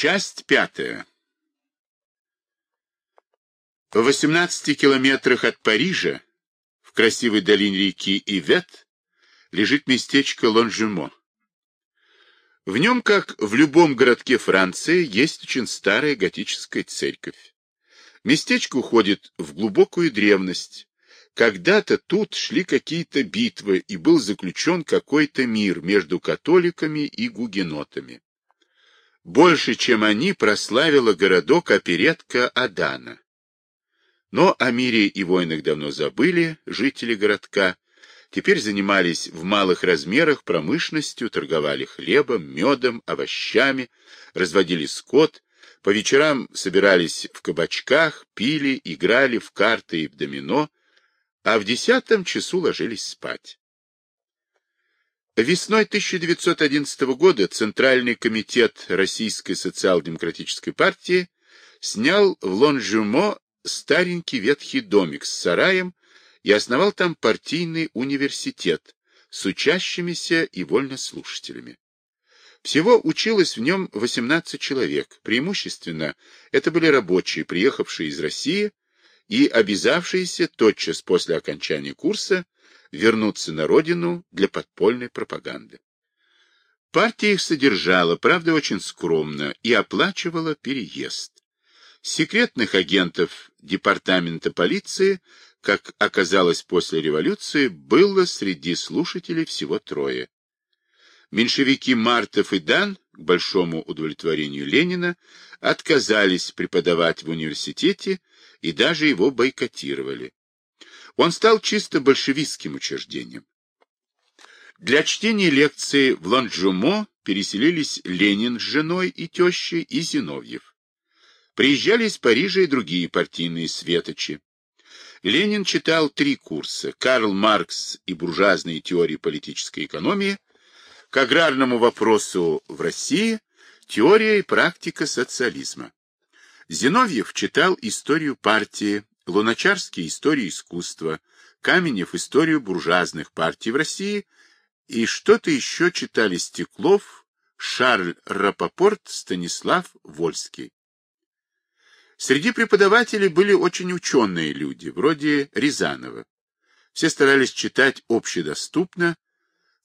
Часть пятая. В 18 километрах от Парижа, в красивой долине реки Ивет, лежит местечко Лонжемо. В нем, как в любом городке Франции, есть очень старая готическая церковь. Местечко уходит в глубокую древность. Когда-то тут шли какие-то битвы, и был заключен какой-то мир между католиками и гугенотами. Больше, чем они, прославила городок оперетка Адана. Но о мире и войнах давно забыли жители городка, теперь занимались в малых размерах промышленностью, торговали хлебом, медом, овощами, разводили скот, по вечерам собирались в кабачках, пили, играли в карты и в домино, а в десятом часу ложились спать. Весной 1911 года Центральный комитет Российской социал-демократической партии снял в Лонжумо старенький ветхий домик с сараем и основал там партийный университет с учащимися и вольнослушателями. Всего училось в нем 18 человек, преимущественно это были рабочие, приехавшие из России и обязавшиеся тотчас после окончания курса вернуться на родину для подпольной пропаганды. Партия их содержала, правда, очень скромно, и оплачивала переезд. Секретных агентов департамента полиции, как оказалось после революции, было среди слушателей всего трое. Меньшевики Мартов и Дан, к большому удовлетворению Ленина, отказались преподавать в университете и даже его бойкотировали. Он стал чисто большевистским учреждением. Для чтения лекции в Ланжумо переселились Ленин с женой и тещей и Зиновьев. Приезжали из Парижа и другие партийные светочи. Ленин читал три курса «Карл Маркс и буржуазные теории политической экономии», к аграрному вопросу в России «Теория и практика социализма». Зиновьев читал историю партии, Луначарский – историю искусства, Каменев – историю буржуазных партий в России и что-то еще читали Стеклов, Шарль Рапопорт, Станислав Вольский. Среди преподавателей были очень ученые люди, вроде Рязанова. Все старались читать общедоступно,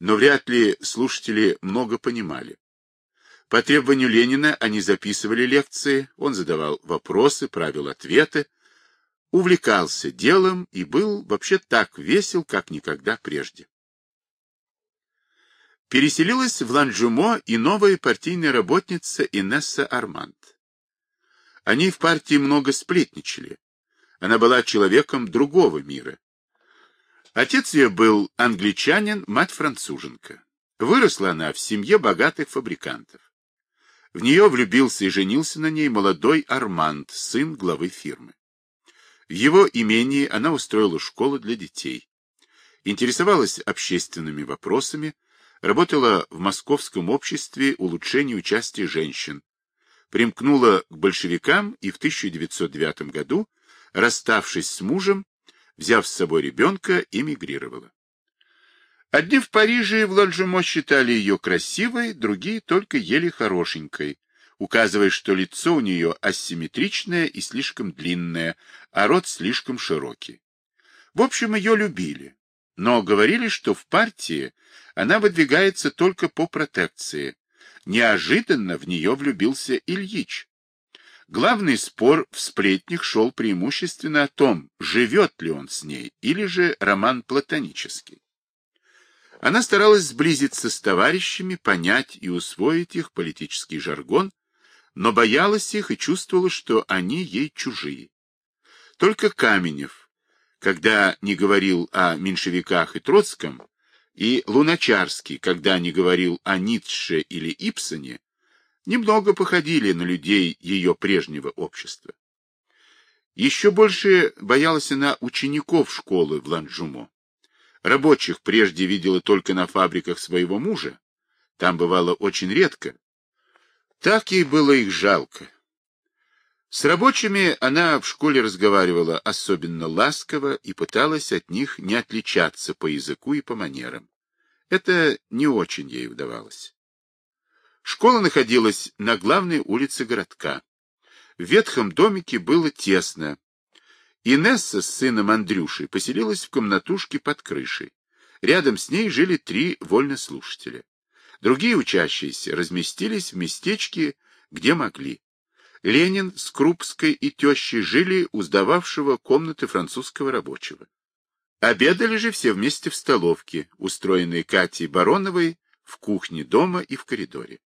но вряд ли слушатели много понимали. По требованию Ленина они записывали лекции, он задавал вопросы, правил ответы, увлекался делом и был вообще так весел, как никогда прежде. Переселилась в Ланжумо и новая партийная работница Инесса Арманд. Они в партии много сплетничали. Она была человеком другого мира. Отец ее был англичанин, мать француженка. Выросла она в семье богатых фабрикантов. В нее влюбился и женился на ней молодой Арманд, сын главы фирмы. В его имении она устроила школу для детей. Интересовалась общественными вопросами, работала в московском обществе улучшения участия женщин, примкнула к большевикам и в 1909 году, расставшись с мужем, взяв с собой ребенка, эмигрировала. Одни в Париже и в Ланжумо считали ее красивой, другие только еле хорошенькой, указывая, что лицо у нее асимметричное и слишком длинное, а рот слишком широкий. В общем, ее любили, но говорили, что в партии она выдвигается только по протекции. Неожиданно в нее влюбился Ильич. Главный спор в сплетнях шел преимущественно о том, живет ли он с ней, или же роман платонический. Она старалась сблизиться с товарищами, понять и усвоить их политический жаргон, но боялась их и чувствовала, что они ей чужие. Только Каменев, когда не говорил о меньшевиках и Троцком, и Луначарский, когда не говорил о Ницше или Ипсоне, немного походили на людей ее прежнего общества. Еще больше боялась она учеников школы в Ланжумо. Рабочих прежде видела только на фабриках своего мужа, там бывало очень редко, так ей было их жалко. С рабочими она в школе разговаривала особенно ласково и пыталась от них не отличаться по языку и по манерам. Это не очень ей удавалось. Школа находилась на главной улице городка. В ветхом домике было тесно. Инесса с сыном Андрюшей поселилась в комнатушке под крышей. Рядом с ней жили три вольнослушателя. Другие учащиеся разместились в местечке, где могли. Ленин с Крупской и тещей жили у сдававшего комнаты французского рабочего. Обедали же все вместе в столовке, устроенной Катей Бароновой в кухне дома и в коридоре.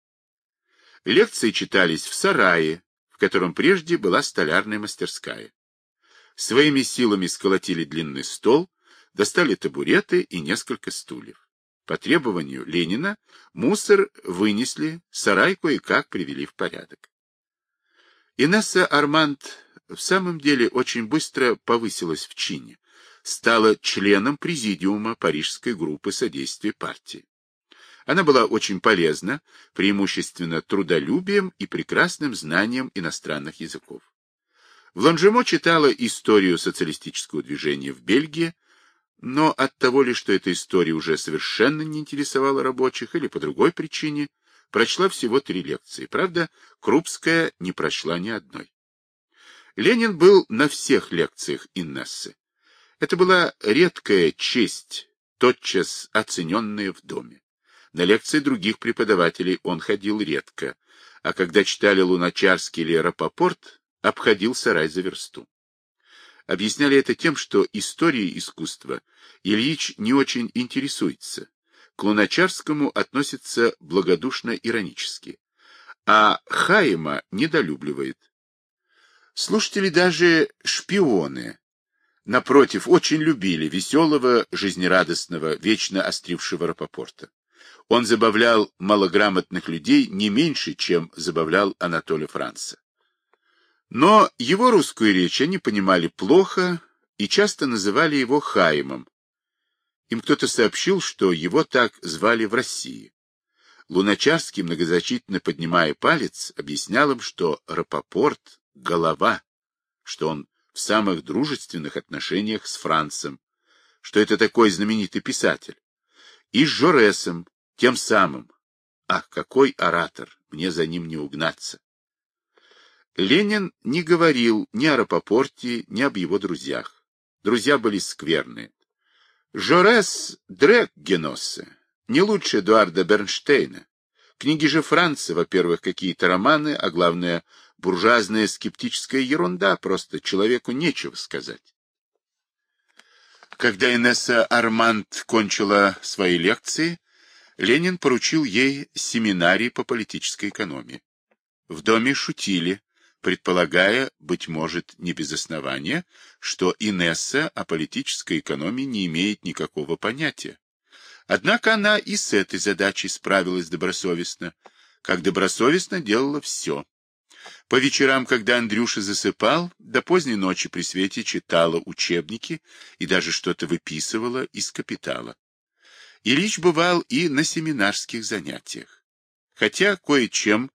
Лекции читались в сарае, в котором прежде была столярная мастерская. Своими силами сколотили длинный стол, достали табуреты и несколько стульев. По требованию Ленина мусор вынесли, сарай кое-как привели в порядок. Инесса Арманд в самом деле очень быстро повысилась в чине, стала членом президиума Парижской группы содействия партии. Она была очень полезна, преимущественно трудолюбием и прекрасным знанием иностранных языков. В Ланжемо читала историю социалистического движения в Бельгии, но от того ли, что эта история уже совершенно не интересовала рабочих, или по другой причине, прочла всего три лекции. Правда, Крупская не прочла ни одной. Ленин был на всех лекциях Иннессы. Это была редкая честь, тотчас оцененная в доме. На лекции других преподавателей он ходил редко, а когда читали Луначарский или Рапопорт, обходил сарай за версту. Объясняли это тем, что историей искусства Ильич не очень интересуется, к Луначарскому относится благодушно-иронически, а Хаима недолюбливает. Слушатели даже шпионы, напротив, очень любили веселого, жизнерадостного, вечно острившего Рапопорта. Он забавлял малограмотных людей не меньше, чем забавлял Анатолия Франца. Но его русскую речь они понимали плохо и часто называли его Хаимом. Им кто-то сообщил, что его так звали в России. Луначарский, многозначительно поднимая палец, объяснял им, что Рапопорт — голова, что он в самых дружественных отношениях с Францем, что это такой знаменитый писатель, и с Жоресом, тем самым. Ах, какой оратор, мне за ним не угнаться. Ленин не говорил ни о Рапопорте, ни об его друзьях. Друзья были скверные. Жорес Дрек Геноссе, не лучше Эдуарда Бернштейна. Книги же Франца, во-первых, какие-то романы, а главное, буржуазная скептическая ерунда, просто человеку нечего сказать. Когда Инесса Арманд кончила свои лекции, Ленин поручил ей семинарий по политической экономии. В доме шутили, предполагая, быть может, не без основания, что Инесса о политической экономии не имеет никакого понятия. Однако она и с этой задачей справилась добросовестно, как добросовестно делала все. По вечерам, когда Андрюша засыпал, до поздней ночи при свете читала учебники и даже что-то выписывала из капитала. Ильич бывал и на семинарских занятиях. Хотя кое-чем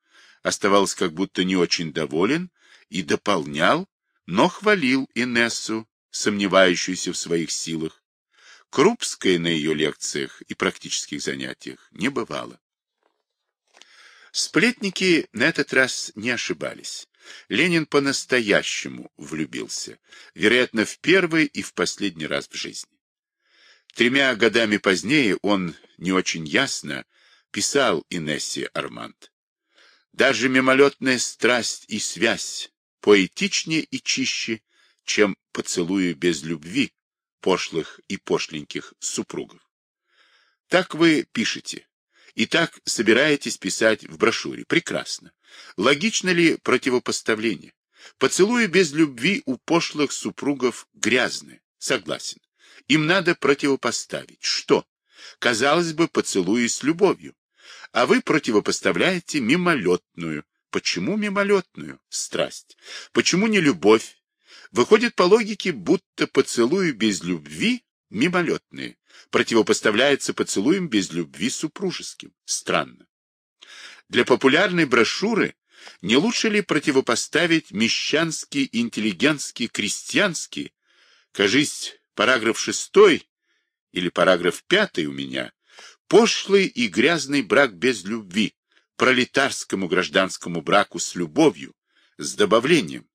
оставался как будто не очень доволен и дополнял, но хвалил Инессу, сомневающуюся в своих силах. Крупская на ее лекциях и практических занятиях не бывало. Сплетники на этот раз не ошибались. Ленин по-настоящему влюбился, вероятно, в первый и в последний раз в жизни. Тремя годами позднее он не очень ясно писал Инессе Арманд. Даже мимолетная страсть и связь поэтичнее и чище, чем поцелуи без любви пошлых и пошленьких супругов. Так вы пишете. И так собираетесь писать в брошюре. Прекрасно. Логично ли противопоставление? Поцелуи без любви у пошлых супругов грязны. Согласен. Им надо противопоставить. Что? Казалось бы, поцелуи с любовью. А вы противопоставляете мимолетную. Почему мимолетную? Страсть. Почему не любовь? Выходит по логике, будто поцелуи без любви мимолетные. Противопоставляется поцелуем без любви супружеским. Странно. Для популярной брошюры не лучше ли противопоставить мещанский, интеллигентский, крестьянский, кажись, Параграф шестой или параграф пятый у меня. Пошлый и грязный брак без любви. пролетарскому гражданскому браку с любовью, с добавлением,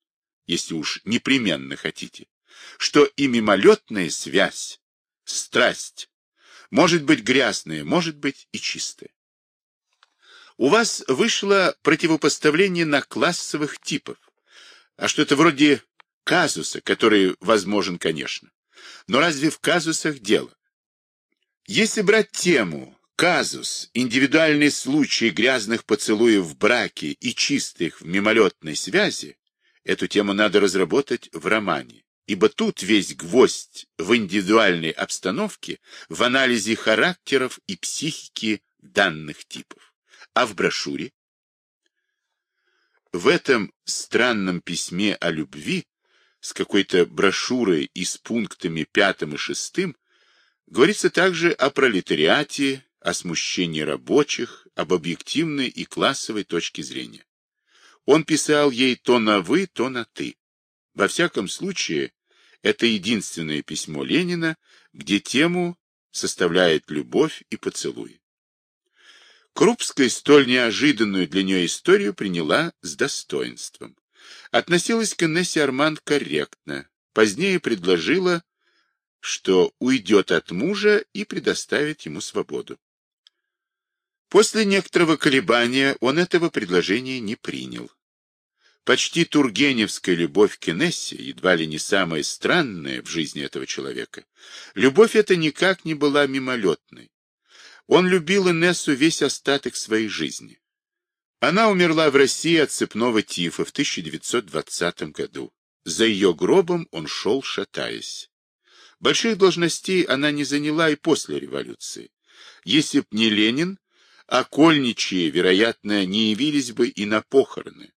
если уж непременно хотите, что и мимолетная связь, страсть, может быть грязная, может быть и чистая. У вас вышло противопоставление на классовых типов, а что-то вроде казуса, который возможен, конечно. Но разве в казусах дело? Если брать тему казус, индивидуальный случай грязных поцелуев в браке и чистых в мимолетной связи, эту тему надо разработать в романе, ибо тут весь гвоздь в индивидуальной обстановке, в анализе характеров и психики данных типов. А в брошюре? В этом странном письме о любви с какой-то брошюрой и с пунктами пятым и шестым говорится также о пролетариате, о смущении рабочих, об объективной и классовой точке зрения. Он писал ей то на «вы», то на «ты». Во всяком случае, это единственное письмо Ленина, где тему составляет любовь и поцелуй. Крупская столь неожиданную для нее историю приняла с достоинством. Относилась к Инессе Арман корректно. Позднее предложила, что уйдет от мужа и предоставит ему свободу. После некоторого колебания он этого предложения не принял. Почти тургеневская любовь к Инессе, едва ли не самая странная в жизни этого человека, любовь эта никак не была мимолетной. Он любил Инессу весь остаток своей жизни. Она умерла в России от цепного тифа в 1920 году. За ее гробом он шел, шатаясь. Больших должностей она не заняла и после революции. Если б не Ленин, окольничьи, вероятно, не явились бы и на похороны.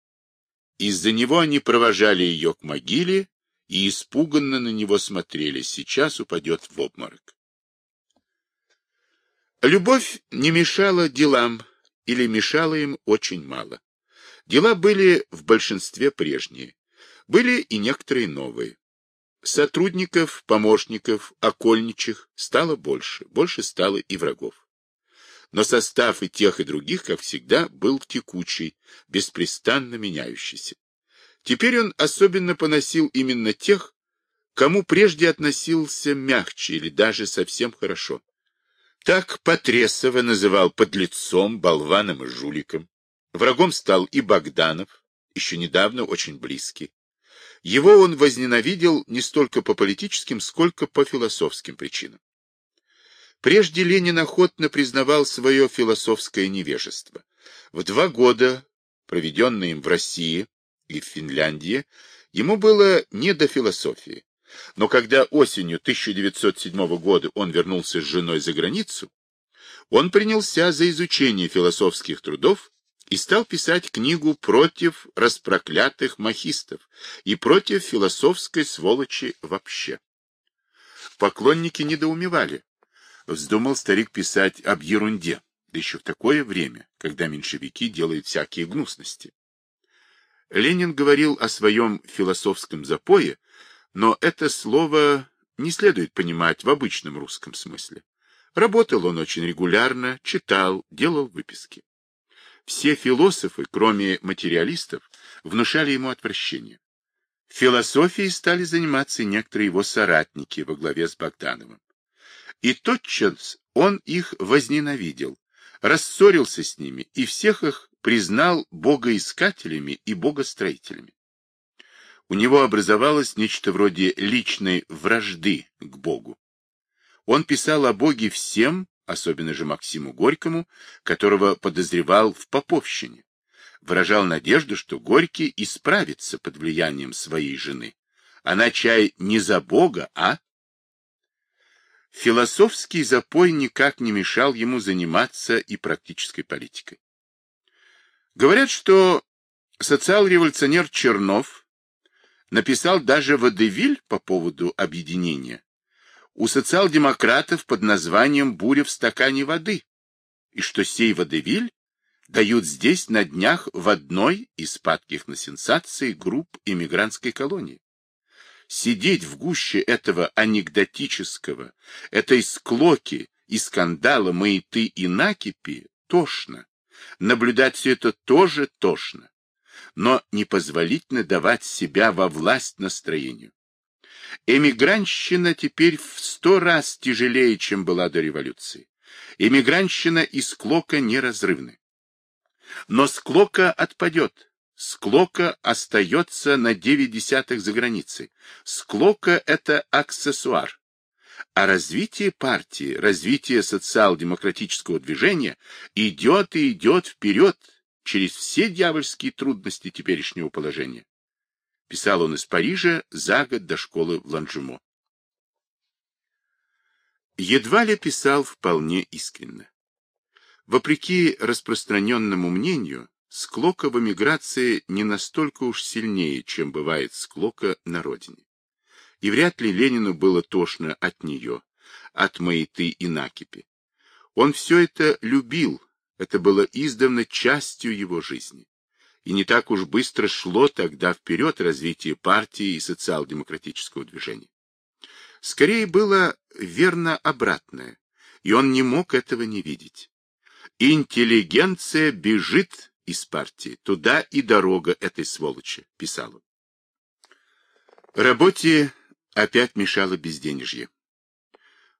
Из-за него они провожали ее к могиле и испуганно на него смотрели. Сейчас упадет в обморок. Любовь не мешала делам или мешала им очень мало. Дела были в большинстве прежние. Были и некоторые новые. Сотрудников, помощников, окольничих стало больше. Больше стало и врагов. Но состав и тех, и других, как всегда, был текучий, беспрестанно меняющийся. Теперь он особенно поносил именно тех, кому прежде относился мягче или даже совсем хорошо. Так Потресова называл подлецом, болваном и жуликом. Врагом стал и Богданов, еще недавно очень близкий. Его он возненавидел не столько по политическим, сколько по философским причинам. Прежде Ленин охотно признавал свое философское невежество. В два года, проведенные им в России и в Финляндии, ему было не до философии. Но когда осенью 1907 года он вернулся с женой за границу, он принялся за изучение философских трудов и стал писать книгу против распроклятых махистов и против философской сволочи вообще. Поклонники недоумевали. Вздумал старик писать об ерунде, да еще в такое время, когда меньшевики делают всякие гнусности. Ленин говорил о своем философском запое, но это слово не следует понимать в обычном русском смысле. Работал он очень регулярно, читал, делал выписки. Все философы, кроме материалистов, внушали ему отвращение. Философией стали заниматься некоторые его соратники во главе с Богдановым. И тотчас он их возненавидел, рассорился с ними и всех их признал богоискателями и богостроителями у него образовалось нечто вроде личной вражды к Богу. Он писал о Боге всем, особенно же Максиму Горькому, которого подозревал в поповщине. Выражал надежду, что Горький исправится под влиянием своей жены. Она чай не за Бога, а... Философский запой никак не мешал ему заниматься и практической политикой. Говорят, что социал-революционер Чернов написал даже Водевиль по поводу объединения. У социал-демократов под названием «Буря в стакане воды», и что сей Водевиль дают здесь на днях в одной из падких на сенсации групп иммигрантской колонии. Сидеть в гуще этого анекдотического, этой склоки и скандала маяты и накипи тошно, Наблюдать все это тоже тошно. Но непозволительно давать себя во власть настроению. Эмигрантщина теперь в сто раз тяжелее, чем была до революции. Эмигрантщина и склока неразрывны. Но склока отпадет. Склока остается на девять десятых за границей. Склока — это аксессуар. А развитие партии, развитие социал-демократического движения идет и идет вперед через все дьявольские трудности теперешнего положения. Писал он из Парижа за год до школы в Ланжемо. Едва ли писал вполне искренно. Вопреки распространенному мнению, склока в эмиграции не настолько уж сильнее, чем бывает склока на родине. И вряд ли Ленину было тошно от нее, от маяты и накипи. Он все это любил, это было издавна частью его жизни и не так уж быстро шло тогда вперед развитие партии и социал-демократического движения. Скорее было верно обратное, и он не мог этого не видеть. «Интеллигенция бежит из партии, туда и дорога этой сволочи», — писал он. Работе опять мешало безденежье.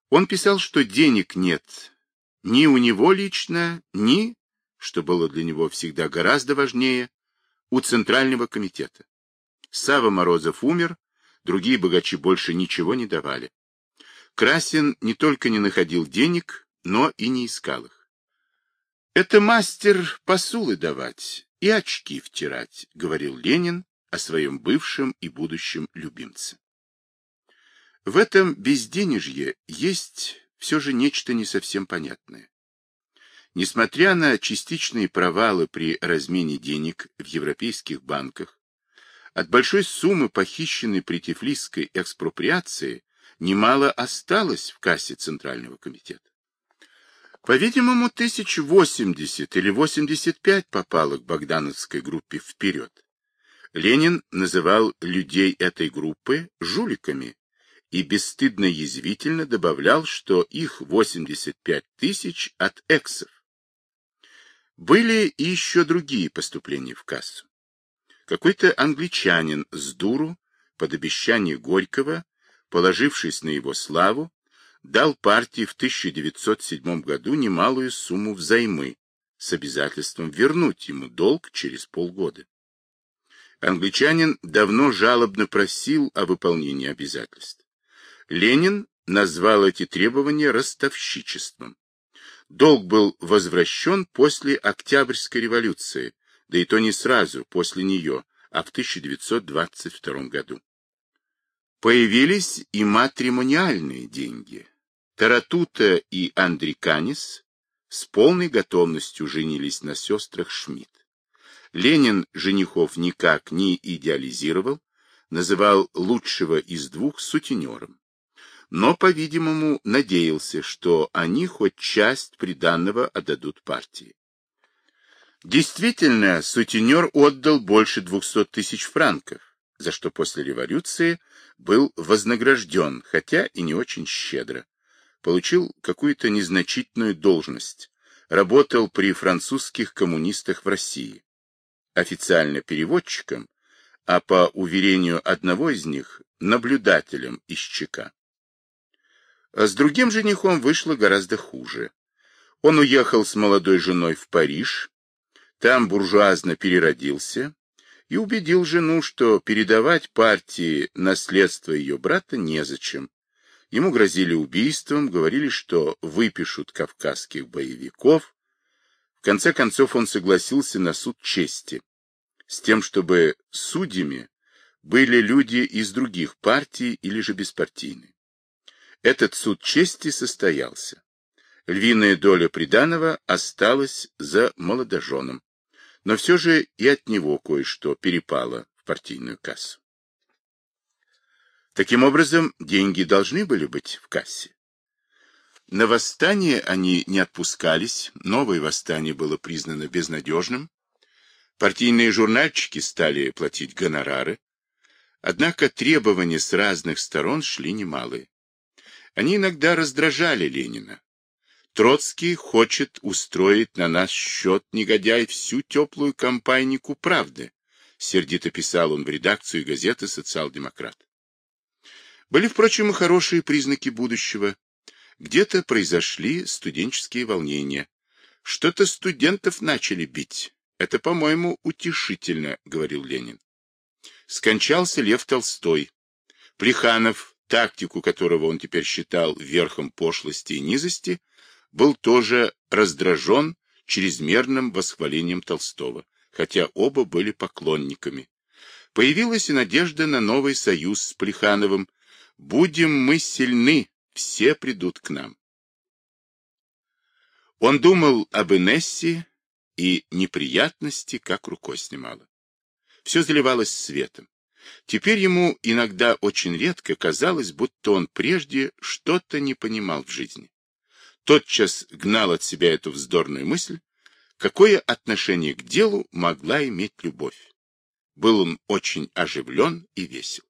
Он писал, что денег нет ни у него лично, ни, что было для него всегда гораздо важнее, у Центрального комитета. Сава Морозов умер, другие богачи больше ничего не давали. Красин не только не находил денег, но и не искал их. «Это мастер посулы давать и очки втирать», — говорил Ленин о своем бывшем и будущем любимце. В этом безденежье есть все же нечто не совсем понятное. Несмотря на частичные провалы при размене денег в европейских банках, от большой суммы, похищенной при Тифлисской экспроприации, немало осталось в кассе Центрального комитета. По-видимому, тысяч восемьдесят или восемьдесят пять попало к Богдановской группе вперед. Ленин называл людей этой группы жуликами и бесстыдно-язвительно добавлял, что их 85 тысяч от эксов. Были и еще другие поступления в кассу. Какой-то англичанин с дуру, под обещание Горького, положившись на его славу, дал партии в 1907 году немалую сумму взаймы с обязательством вернуть ему долг через полгода. Англичанин давно жалобно просил о выполнении обязательств. Ленин назвал эти требования ростовщичеством. Долг был возвращен после Октябрьской революции, да и то не сразу, после нее, а в 1922 году. Появились и матримониальные деньги. Таратута и Андриканис с полной готовностью женились на сестрах Шмидт. Ленин женихов никак не идеализировал, называл лучшего из двух сутенером но, по-видимому, надеялся, что они хоть часть приданного отдадут партии. Действительно, сутенер отдал больше 200 тысяч франков, за что после революции был вознагражден, хотя и не очень щедро. Получил какую-то незначительную должность, работал при французских коммунистах в России. Официально переводчиком, а по уверению одного из них, наблюдателем из ЧК. А с другим женихом вышло гораздо хуже. Он уехал с молодой женой в Париж, там буржуазно переродился и убедил жену, что передавать партии наследство ее брата незачем. Ему грозили убийством, говорили, что выпишут кавказских боевиков. В конце концов он согласился на суд чести, с тем, чтобы судьями были люди из других партий или же беспартийные. Этот суд чести состоялся. Львиная доля приданого осталась за молодоженом, но все же и от него кое-что перепало в партийную кассу. Таким образом, деньги должны были быть в кассе. На восстание они не отпускались, новое восстание было признано безнадежным, партийные журнальчики стали платить гонорары, однако требования с разных сторон шли немалые. Они иногда раздражали Ленина. Троцкий хочет устроить на наш счет, негодяй, всю теплую компанийку правды, сердито писал он в редакцию газеты «Социал-демократ». Были, впрочем, и хорошие признаки будущего. Где-то произошли студенческие волнения. Что-то студентов начали бить. Это, по-моему, утешительно, говорил Ленин. Скончался Лев Толстой. Плеханов, тактику которого он теперь считал верхом пошлости и низости, был тоже раздражен чрезмерным восхвалением Толстого, хотя оба были поклонниками. Появилась и надежда на новый союз с Плехановым. «Будем мы сильны, все придут к нам». Он думал об Инессе, и неприятности как рукой снимало. Все заливалось светом. Теперь ему иногда очень редко казалось, будто он прежде что-то не понимал в жизни. Тотчас гнал от себя эту вздорную мысль, какое отношение к делу могла иметь любовь. Был он очень оживлен и весел.